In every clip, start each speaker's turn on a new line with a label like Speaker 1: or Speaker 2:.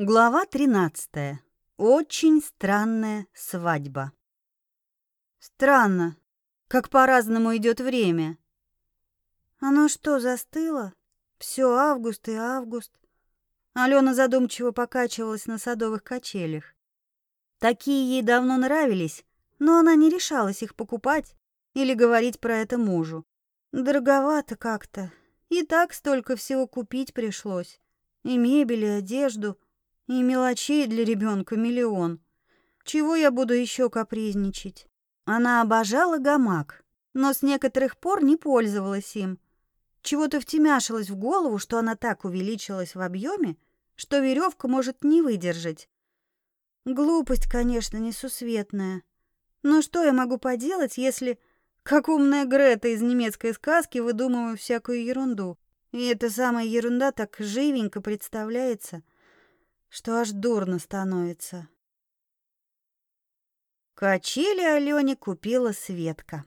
Speaker 1: Глава 13. Очень странная свадьба. Странно, как по-разному идет время. Оно что, застыло? Все август и август. Алена задумчиво покачивалась на садовых качелях. Такие ей давно нравились, но она не решалась их покупать или говорить про это мужу. Дороговато как-то. И так столько всего купить пришлось. И мебель, и одежду — и мелочей для ребенка миллион. Чего я буду еще капризничать? Она обожала гамак, но с некоторых пор не пользовалась им. Чего-то втемяшилось в голову, что она так увеличилась в объеме, что веревка может не выдержать. Глупость, конечно, несусветная. Но что я могу поделать, если, как умная Грета из немецкой сказки, выдумываю всякую ерунду? И эта самая ерунда так живенько представляется — что аж дурно становится. Качели Алене купила Светка.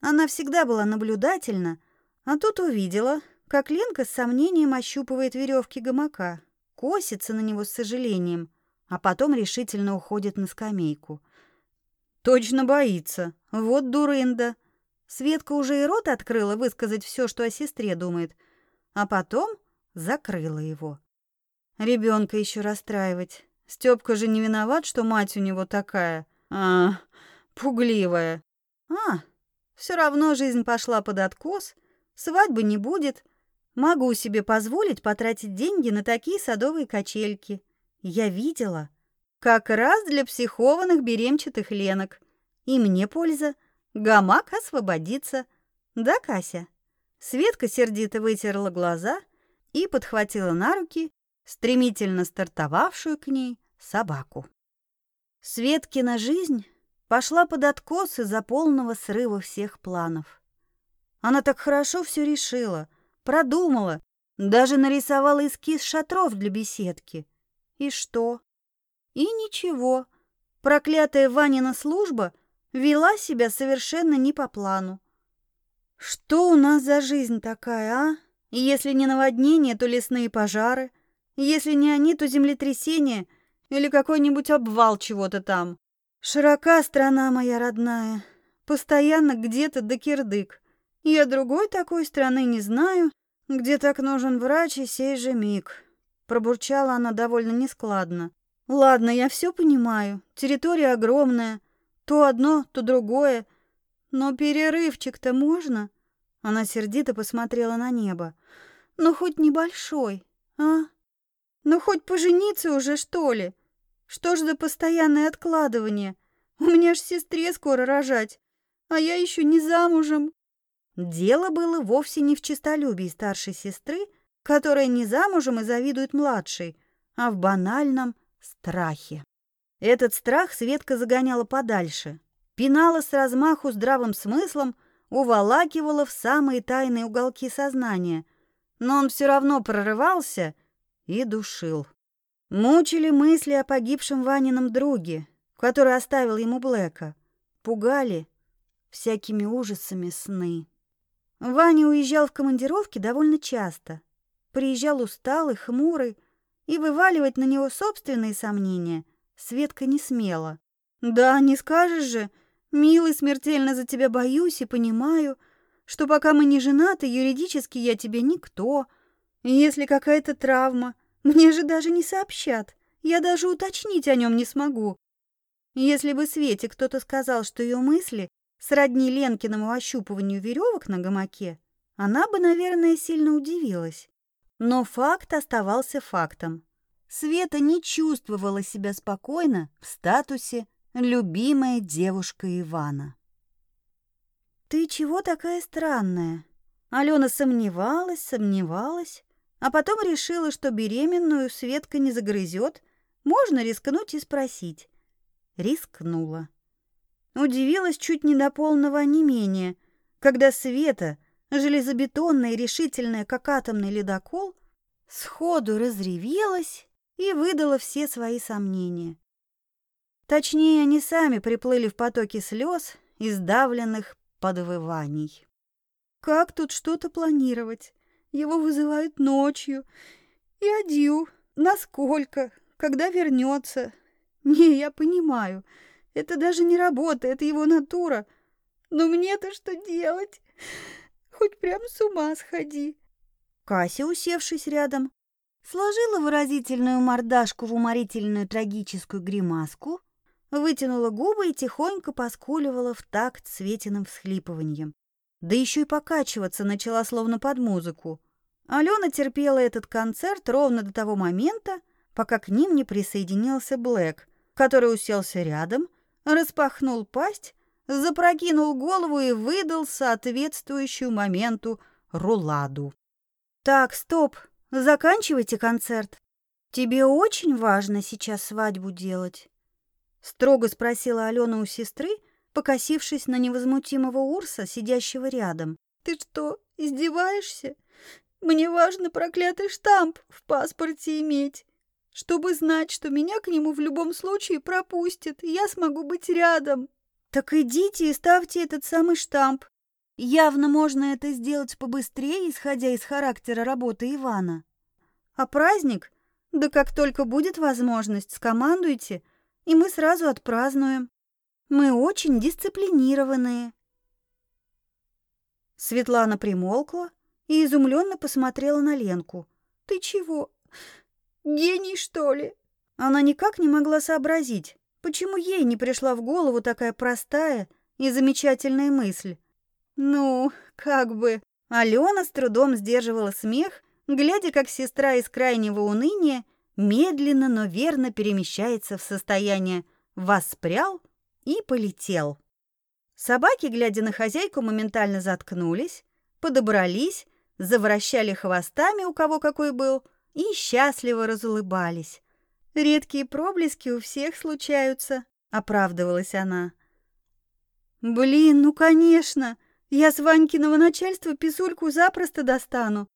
Speaker 1: Она всегда была наблюдательна, а тут увидела, как Ленка с сомнением ощупывает веревки гамака, косится на него с сожалением, а потом решительно уходит на скамейку. Точно боится. Вот дурында. Светка уже и рот открыла высказать все, что о сестре думает, а потом закрыла его. Ребенка еще расстраивать. Степка же не виноват, что мать у него такая, а, пугливая. А, все равно жизнь пошла под откос, свадьбы не будет. Могу себе позволить потратить деньги на такие садовые качельки. Я видела. Как раз для психованных беремчатых ленок. И мне польза. Гамак освободится. Да, Кася? Светка сердито вытерла глаза и подхватила на руки стремительно стартовавшую к ней собаку. Светкина жизнь пошла под откос из-за полного срыва всех планов. Она так хорошо все решила, продумала, даже нарисовала эскиз шатров для беседки. И что? И ничего. Проклятая Ванина служба вела себя совершенно не по плану. Что у нас за жизнь такая, а? Если не наводнение, то лесные пожары — если не они, то землетрясение или какой-нибудь обвал чего-то там. Широка страна моя родная, постоянно где-то до кирдык. Я другой такой страны не знаю, где так нужен врач и сей же миг. Пробурчала она довольно нескладно. Ладно, я все понимаю. Территория огромная. То одно, то другое. Но перерывчик-то можно? Она сердито посмотрела на небо. Ну, хоть небольшой, а? Ну хоть пожениться уже, что ли? Что ж за постоянное откладывание? У меня ж сестре скоро рожать, а я еще не замужем. Дело было вовсе не в честолюбии старшей сестры, которая не замужем и завидует младшей, а в банальном страхе. Этот страх Светка загоняла подальше, пинала с размаху здравым смыслом, уволакивала в самые тайные уголки сознания. Но он все равно прорывался и душил. Мучили мысли о погибшем Ванином друге, который оставил ему Блэка. Пугали всякими ужасами сны. Ваня уезжал в командировки довольно часто. Приезжал усталый, хмурый, и вываливать на него собственные сомнения Светка не смела. «Да, не скажешь же, милый, смертельно за тебя боюсь и понимаю, что пока мы не женаты, юридически я тебе никто. Если какая-то травма, мне же даже не сообщат. Я даже уточнить о нем не смогу. Если бы Свете кто-то сказал, что ее мысли сродни Ленкиному ощупыванию веревок на гамаке, она бы, наверное, сильно удивилась. Но факт оставался фактом. Света не чувствовала себя спокойно в статусе «любимая девушка Ивана». «Ты чего такая странная?» Алена сомневалась, сомневалась, а потом решила, что беременную Светка не загрызет, можно рискнуть и спросить. Рискнула. Удивилась чуть не до полного онемения, когда Света, железобетонная и решительная, как атомный ледокол, сходу разревелась и выдала все свои сомнения. Точнее, они сами приплыли в потоке слез, издавленных подвываний. Как тут что-то планировать? Его вызывают ночью. И адью. Насколько? когда вернется. Не, я понимаю. Это даже не работа, это его натура. Но мне-то что делать? Хоть прям с ума сходи. Кася, усевшись рядом, сложила выразительную мордашку в уморительную трагическую гримаску, вытянула губы и тихонько поскуливала в такт Светиным всхлипыванием. Да еще и покачиваться начала словно под музыку. Алена терпела этот концерт ровно до того момента, пока к ним не присоединился Блэк, который уселся рядом, распахнул пасть, запрокинул голову и выдал соответствующую моменту руладу. «Так, стоп, заканчивайте концерт. Тебе очень важно сейчас свадьбу делать?» Строго спросила Алена у сестры, покосившись на невозмутимого Урса, сидящего рядом. «Ты что, издеваешься? Мне важно проклятый штамп в паспорте иметь, чтобы знать, что меня к нему в любом случае пропустят, и я смогу быть рядом. Так идите и ставьте этот самый штамп. Явно можно это сделать побыстрее, исходя из характера работы Ивана. А праздник? Да как только будет возможность, скомандуйте, и мы сразу отпразднуем. Мы очень дисциплинированные. Светлана примолкла, и изумленно посмотрела на Ленку. «Ты чего? Гений, что ли?» Она никак не могла сообразить, почему ей не пришла в голову такая простая и замечательная мысль. «Ну, как бы...» Алена с трудом сдерживала смех, глядя, как сестра из крайнего уныния медленно, но верно перемещается в состояние «воспрял» и полетел. Собаки, глядя на хозяйку, моментально заткнулись, подобрались завращали хвостами, у кого какой был, и счастливо разулыбались. «Редкие проблески у всех случаются», — оправдывалась она. «Блин, ну конечно! Я с Ванькиного начальства писульку запросто достану.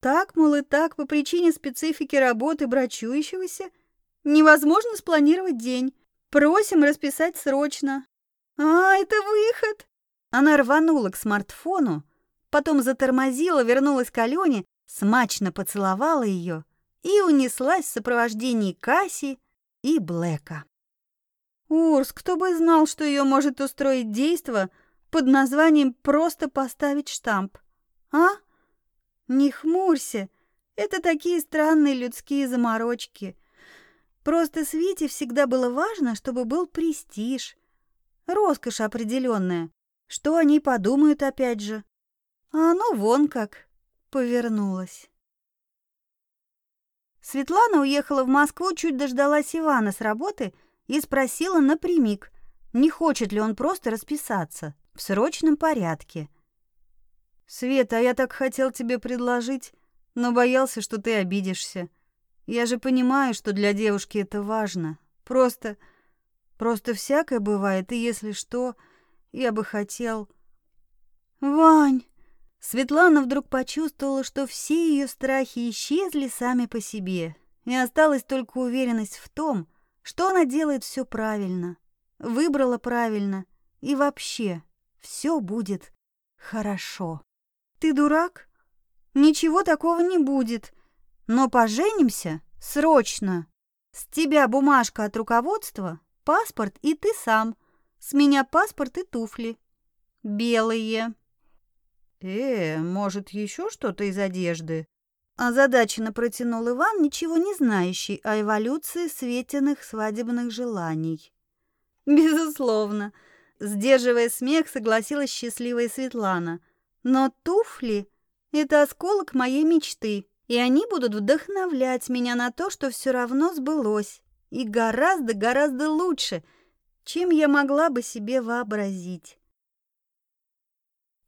Speaker 1: Так, мол, и так, по причине специфики работы брачующегося, невозможно спланировать день. Просим расписать срочно». «А, это выход!» Она рванула к смартфону, потом затормозила, вернулась к Алене, смачно поцеловала ее и унеслась в сопровождении Касси и Блэка. Урс, кто бы знал, что ее может устроить действо под названием «просто поставить штамп». А? Не хмурься, это такие странные людские заморочки. Просто Свете всегда было важно, чтобы был престиж, роскошь определенная. Что они подумают опять же? А оно вон как повернулось. Светлана уехала в Москву, чуть дождалась Ивана с работы и спросила напрямик, не хочет ли он просто расписаться в срочном порядке. «Света, я так хотел тебе предложить, но боялся, что ты обидишься. Я же понимаю, что для девушки это важно. Просто... просто всякое бывает, и если что, я бы хотел...» «Вань!» Светлана вдруг почувствовала, что все ее страхи исчезли сами по себе, и осталась только уверенность в том, что она делает все правильно, выбрала правильно, и вообще все будет хорошо. Ты дурак? Ничего такого не будет. Но поженимся срочно. С тебя бумажка от руководства, паспорт и ты сам. С меня паспорт и туфли. Белые. «Э, может, еще что-то из одежды?» Озадаченно протянул Иван, ничего не знающий о эволюции светиных свадебных желаний. «Безусловно», — сдерживая смех, согласилась счастливая Светлана. «Но туфли — это осколок моей мечты, и они будут вдохновлять меня на то, что все равно сбылось, и гораздо-гораздо лучше, чем я могла бы себе вообразить».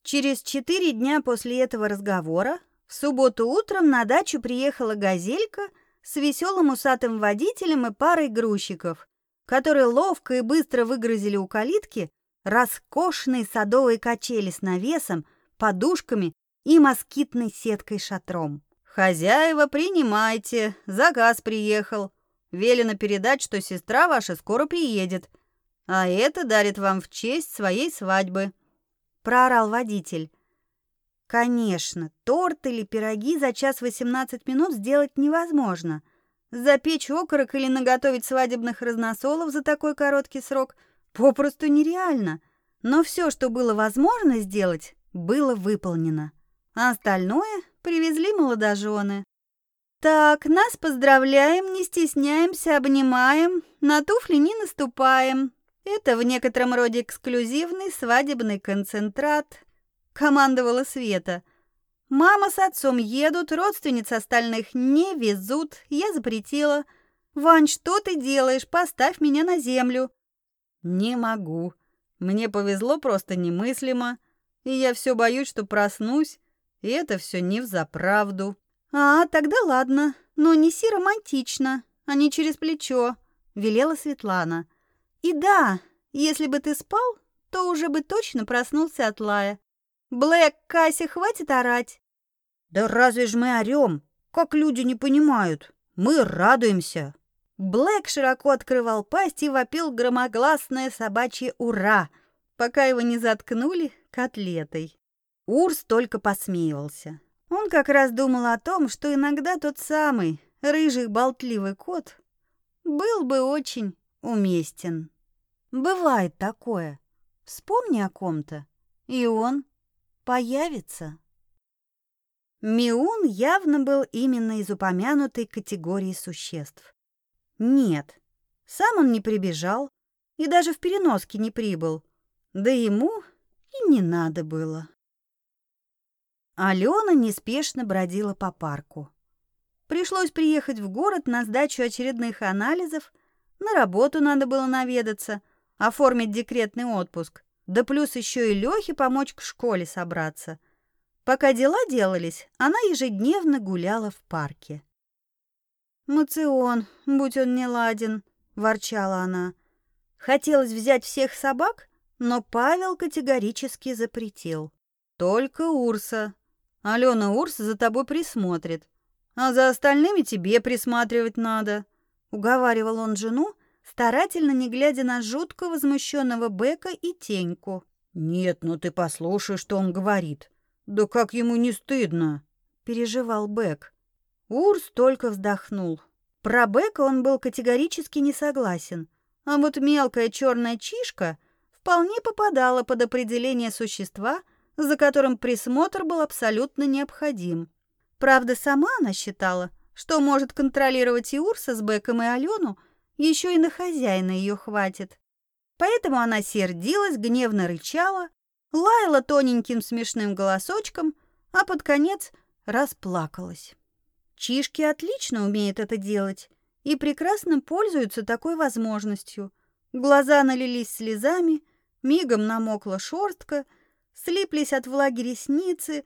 Speaker 1: Через четыре дня после этого разговора в субботу утром на дачу приехала «Газелька» с веселым усатым водителем и парой грузчиков, которые ловко и быстро выгрузили у калитки роскошные садовые качели с навесом, подушками и москитной сеткой шатром. «Хозяева, принимайте, заказ приехал. Велено передать, что сестра ваша скоро приедет, а это дарит вам в честь своей свадьбы» проорал водитель. Конечно, торт или пироги за час 18 минут сделать невозможно. Запечь окорок или наготовить свадебных разносолов за такой короткий срок попросту нереально. Но все, что было возможно сделать, было выполнено. А остальное привезли молодожены. Так, нас поздравляем, не стесняемся, обнимаем, на туфли не наступаем. Это в некотором роде эксклюзивный свадебный концентрат, командовала Света. Мама с отцом едут, родственниц остальных не везут, я запретила. Вань, что ты делаешь? Поставь меня на землю. Не могу. Мне повезло просто немыслимо, и я все боюсь, что проснусь, и это все не взаправду. «А, тогда ладно, но неси романтично, а не через плечо», — велела Светлана. «И да, если бы ты спал, то уже бы точно проснулся от лая. Блэк, Кася, хватит орать!»
Speaker 2: «Да разве ж мы орем? Как люди не понимают? Мы радуемся!»
Speaker 1: Блэк широко открывал пасть и вопил громогласное собачье «Ура!», пока его не заткнули котлетой. Урс только посмеивался. Он как раз думал о том, что иногда тот самый рыжий болтливый кот был бы очень уместен. Бывает такое. Вспомни о ком-то, и он появится. Миун явно был именно из упомянутой категории существ. Нет, сам он не прибежал и даже в переноске не прибыл, да ему и не надо было. Алена неспешно бродила по парку. Пришлось приехать в город на сдачу очередных анализов, на работу надо было наведаться, оформить декретный отпуск, да плюс еще и Лехе помочь к школе собраться. Пока дела делались, она ежедневно гуляла в парке. «Мацион, будь он не ладен», — ворчала она. Хотелось взять всех собак, но Павел категорически запретил. «Только Урса, Алена Урс за тобой присмотрит, а за остальными тебе присматривать надо», — уговаривал он жену, старательно не глядя на жутко возмущенного Бека и Теньку.
Speaker 2: «Нет, ну ты послушай, что он говорит. Да как ему не стыдно?»
Speaker 1: — переживал Бек. Урс только вздохнул. Про Бека он был категорически не согласен, а вот мелкая черная чишка вполне попадала под определение существа — за которым присмотр был абсолютно необходим. Правда, сама она считала, что может контролировать и Урса с Беком и Алену, еще и на хозяина ее хватит. Поэтому она сердилась, гневно рычала, лаяла тоненьким смешным голосочком, а под конец расплакалась. Чишки отлично умеют это делать и прекрасно пользуются такой возможностью. Глаза налились слезами, мигом намокла шерстка — слиплись от влаги ресницы.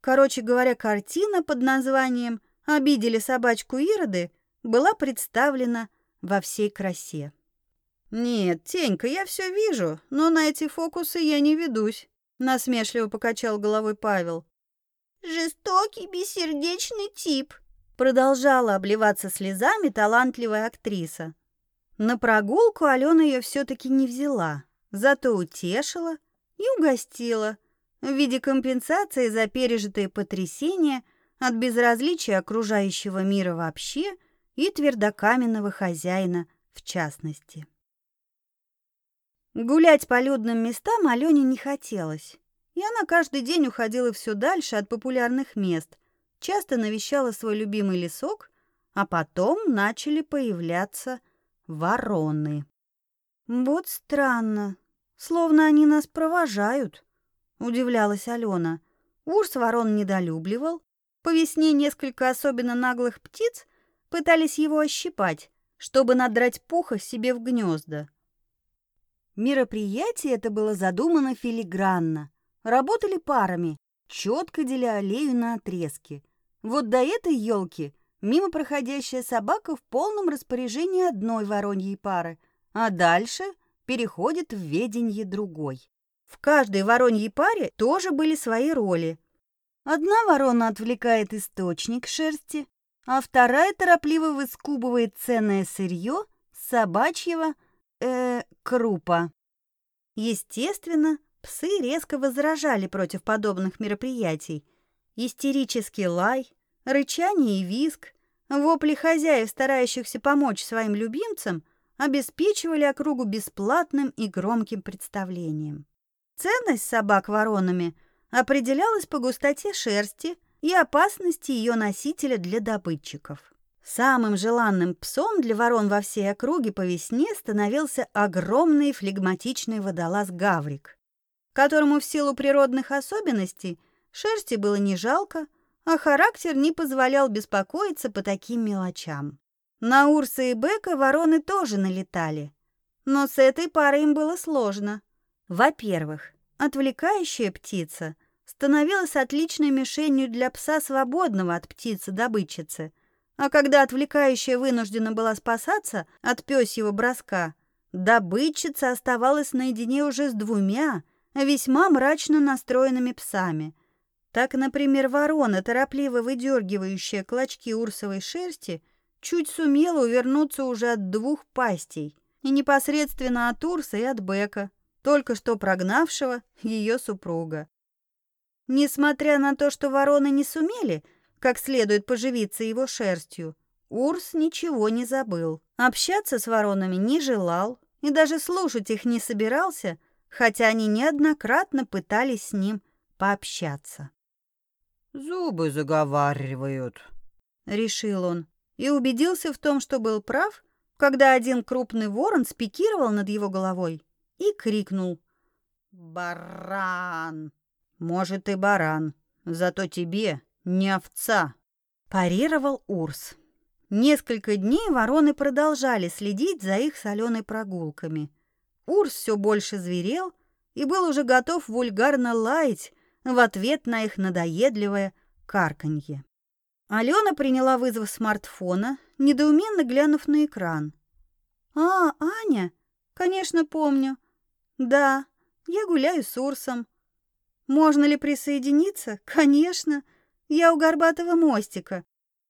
Speaker 1: Короче говоря, картина под названием «Обидели собачку Ироды» была представлена во всей красе. «Нет, Тенька, я все вижу, но на эти фокусы я не ведусь», — насмешливо покачал головой Павел.
Speaker 3: «Жестокий, бессердечный тип», —
Speaker 1: продолжала обливаться слезами талантливая актриса. На прогулку Алена ее все-таки не взяла, зато утешила и угостила в виде компенсации за пережитые потрясения от безразличия окружающего мира вообще и твердокаменного хозяина в частности. Гулять по людным местам Алене не хотелось, и она каждый день уходила все дальше от популярных мест, часто навещала свой любимый лесок, а потом начали появляться вороны. Вот странно, Словно они нас провожают, удивлялась Алена. Урс ворон недолюбливал. По весне несколько особенно наглых птиц пытались его ощипать, чтобы надрать пуха себе в гнезда. Мероприятие это было задумано филигранно. Работали парами, четко деля аллею на отрезки. Вот до этой елки мимо проходящая собака в полном распоряжении одной вороньей пары, а дальше переходит в веденье другой. В каждой вороньей паре тоже были свои роли. Одна ворона отвлекает источник шерсти, а вторая торопливо выскубывает ценное сырье собачьего э, крупа. Естественно, псы резко возражали против подобных мероприятий. Истерический лай, рычание и визг, Вопли хозяев, старающихся помочь своим любимцам, обеспечивали округу бесплатным и громким представлением. Ценность собак воронами определялась по густоте шерсти и опасности ее носителя для добытчиков. Самым желанным псом для ворон во всей округе по весне становился огромный флегматичный водолаз Гаврик, которому в силу природных особенностей шерсти было не жалко, а характер не позволял беспокоиться по таким мелочам. На Урса и Бека вороны тоже налетали, но с этой парой им было сложно. Во-первых, отвлекающая птица становилась отличной мишенью для пса свободного от птицы-добытчицы, а когда отвлекающая вынуждена была спасаться от пёсьего броска, добытчица оставалась наедине уже с двумя весьма мрачно настроенными псами – так, например, ворона, торопливо выдергивающая клочки урсовой шерсти, чуть сумела увернуться уже от двух пастей, и непосредственно от Урса и от Бека, только что прогнавшего ее супруга. Несмотря на то, что вороны не сумели как следует поживиться его шерстью, Урс ничего не забыл. Общаться с воронами не желал и даже слушать их не собирался, хотя они неоднократно пытались с ним пообщаться.
Speaker 2: Зубы заговаривают,
Speaker 1: решил он и убедился в том, что был прав, когда один крупный ворон спикировал над его головой и крикнул: "Баран!
Speaker 2: Может и баран, зато тебе не овца",
Speaker 1: парировал Урс. Несколько дней вороны продолжали следить за их соленой прогулками. Урс все больше зверел и был уже готов вульгарно лаять, в ответ на их надоедливое карканье. Алена приняла вызов смартфона, недоуменно глянув на экран. «А, Аня? Конечно, помню. Да, я гуляю с Урсом. Можно ли присоединиться? Конечно. Я у Горбатого мостика.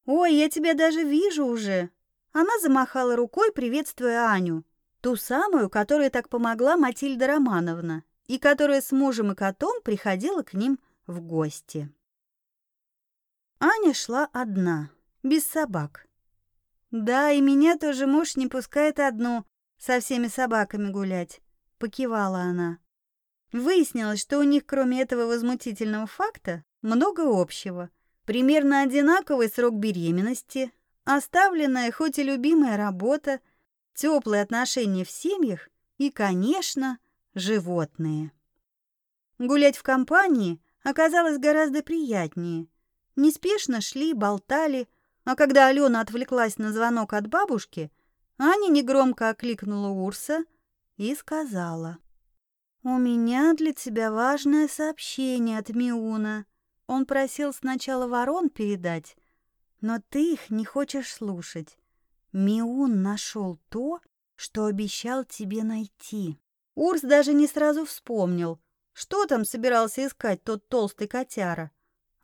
Speaker 1: Ой, я тебя даже вижу уже». Она замахала рукой, приветствуя Аню, ту самую, которая так помогла Матильда Романовна и которая с мужем и котом приходила к ним в гости. Аня шла одна, без собак. Да, и меня тоже муж не пускает одну со всеми собаками гулять, покивала она. Выяснилось, что у них, кроме этого возмутительного факта, много общего. Примерно одинаковый срок беременности, оставленная, хоть и любимая работа, теплые отношения в семьях и, конечно, животные. Гулять в компании оказалось гораздо приятнее. Неспешно шли, болтали, а когда Алена отвлеклась на звонок от бабушки, Аня негромко окликнула Урса и сказала. «У меня для тебя важное сообщение от Миуна. Он просил сначала ворон передать, но ты их не хочешь слушать. Миун нашел то, что обещал тебе найти». Урс даже не сразу вспомнил, что там собирался искать тот толстый котяра.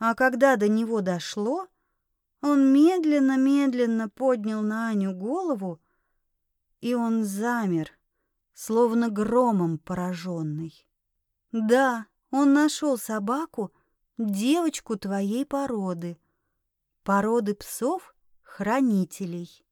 Speaker 1: А когда до него дошло, он медленно-медленно поднял на Аню голову, и он замер, словно громом пораженный. Да, он нашел собаку, девочку твоей породы, породы псов-хранителей.